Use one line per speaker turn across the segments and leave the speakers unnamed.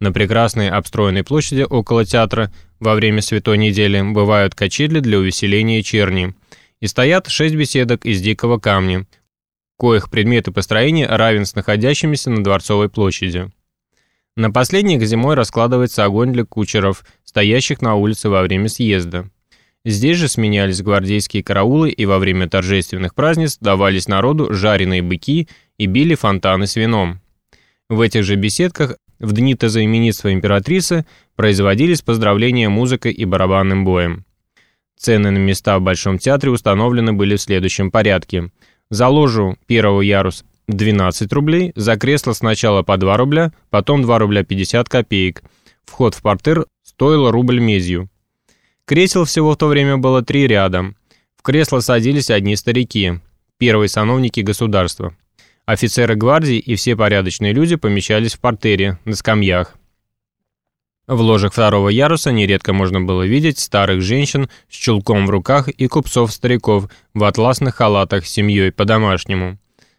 На прекрасной обстроенной площади около театра во время Святой недели бывают качели для увеселения черни. И стоят шесть беседок из дикого камня, коих предметы построения равен с находящимися на Дворцовой площади. На последних зимой раскладывается огонь для кучеров, стоящих на улице во время съезда. Здесь же сменялись гвардейские караулы и во время торжественных празднеств давались народу жареные быки и били фонтаны с вином. В этих же беседках в дни тезоименитства императрицы производились поздравления музыкой и барабанным боем. Цены на места в Большом театре установлены были в следующем порядке. За ложу первого яруса 12 рублей, за кресло сначала по 2 рубля, потом 2 рубля 50 копеек. Вход в портер стоил рубль медью. Кресел всего в то время было три ряда. В кресло садились одни старики, первые сановники государства. Офицеры гвардии и все порядочные люди помещались в портере, на скамьях. В ложах второго яруса нередко можно было видеть старых женщин с чулком в руках и купцов-стариков в атласных халатах с семьей по-домашнему.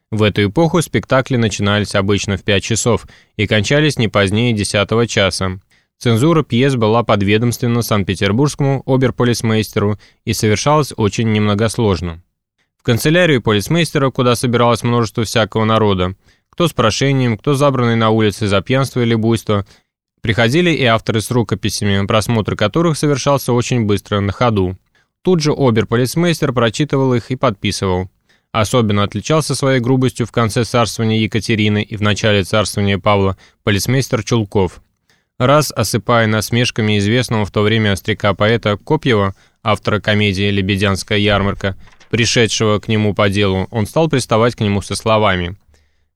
В эту эпоху спектакли начинались обычно в 5 часов и кончались не позднее 10 часа. Цензура пьес была подведомственна Санкт-Петербургскому оберполисмейстеру и совершалась очень немногосложно. В канцелярию полисмейстера, куда собиралось множество всякого народа, кто с прошением, кто забранный на улице за пьянство или буйство, приходили и авторы с рукописями, просмотр которых совершался очень быстро, на ходу. Тут же обер-полицмейстер прочитывал их и подписывал. Особенно отличался своей грубостью в конце царствования Екатерины и в начале царствования Павла полицмейстер Чулков. Раз, осыпая насмешками известного в то время остряка-поэта Копьева, автора комедии «Лебедянская ярмарка», пришедшего к нему по делу, он стал приставать к нему со словами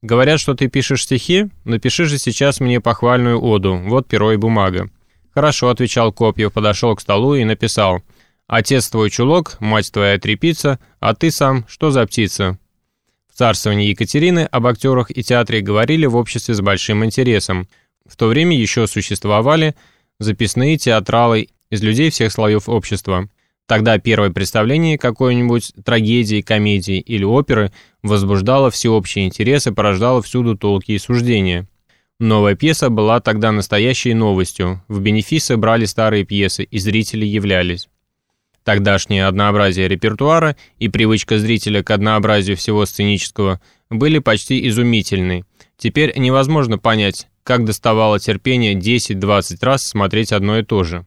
«Говорят, что ты пишешь стихи? Напиши же сейчас мне похвальную оду, вот перо и бумага». «Хорошо», — отвечал Копьев, подошел к столу и написал «Отец твой чулок, мать твоя трепица, а ты сам что за птица?» В царствовании Екатерины об актерах и театре говорили в обществе с большим интересом. В то время еще существовали записные театралы из людей всех слоев общества. Тогда первое представление какой-нибудь трагедии, комедии или оперы возбуждало всеобщий интерес и порождало всюду толки и суждения. Новая пьеса была тогда настоящей новостью, в бенефисы брали старые пьесы, и зрители являлись. Тогдашнее однообразие репертуара и привычка зрителя к однообразию всего сценического были почти изумительны. Теперь невозможно понять, как доставало терпение 10-20 раз смотреть одно и то же.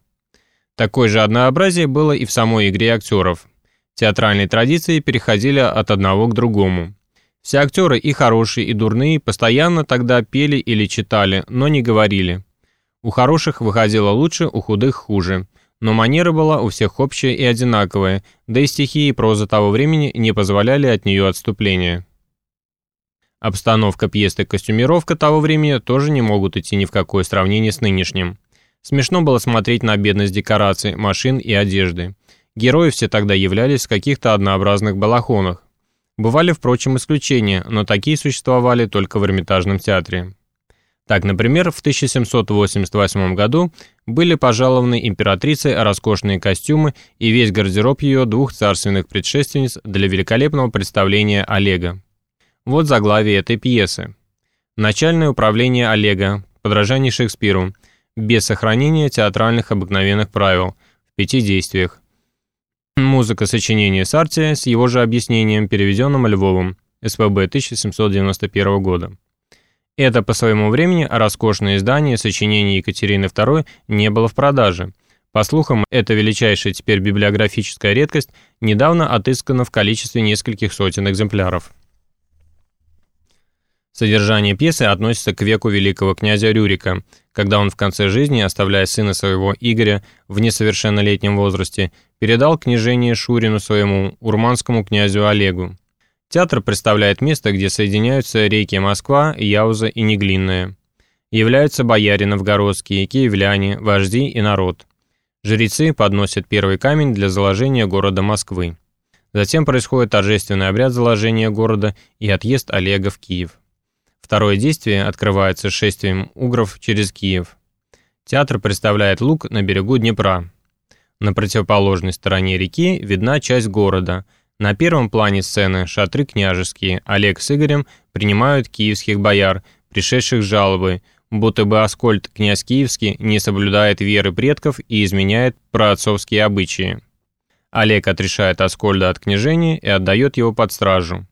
Такое же однообразие было и в самой игре актеров. Театральные традиции переходили от одного к другому. Все актеры, и хорошие, и дурные, постоянно тогда пели или читали, но не говорили. У хороших выходило лучше, у худых хуже. Но манера была у всех общая и одинаковая, да и стихи и проза того времени не позволяли от нее отступления. Обстановка пьесы и костюмировка того времени тоже не могут идти ни в какое сравнение с нынешним. Смешно было смотреть на бедность декораций, машин и одежды. Герои все тогда являлись в каких-то однообразных балахонах. Бывали, впрочем, исключения, но такие существовали только в Эрмитажном театре. Так, например, в 1788 году были пожалованы императрицей роскошные костюмы и весь гардероб ее двух царственных предшественниц для великолепного представления Олега. Вот заглавие этой пьесы. Начальное управление Олега, подражание Шекспиру, без сохранения театральных обыкновенных правил, в пяти действиях. Музыка сочинения Сартия с его же объяснением, переведенным Львовым, СПБ 1791 года. Это по своему времени роскошное издание сочинений Екатерины II не было в продаже. По слухам, эта величайшая теперь библиографическая редкость недавно отыскана в количестве нескольких сотен экземпляров. Содержание пьесы относится к веку великого князя Рюрика, когда он в конце жизни, оставляя сына своего Игоря в несовершеннолетнем возрасте, передал княжение Шурину своему урманскому князю Олегу. Театр представляет место, где соединяются реки Москва, Яуза и Неглинная. Являются бояре новгородские, киевляне, вожди и народ. Жрецы подносят первый камень для заложения города Москвы. Затем происходит торжественный обряд заложения города и отъезд Олега в Киев. Второе действие открывается шествием угров через Киев. Театр представляет луг на берегу Днепра. На противоположной стороне реки видна часть города. На первом плане сцены шатры княжеские. Олег с Игорем принимают киевских бояр, пришедших с жалобой. будто бы Аскольд, князь Киевский, не соблюдает веры предков и изменяет праотцовские обычаи. Олег отрешает Аскольда от княжения и отдает его под стражу.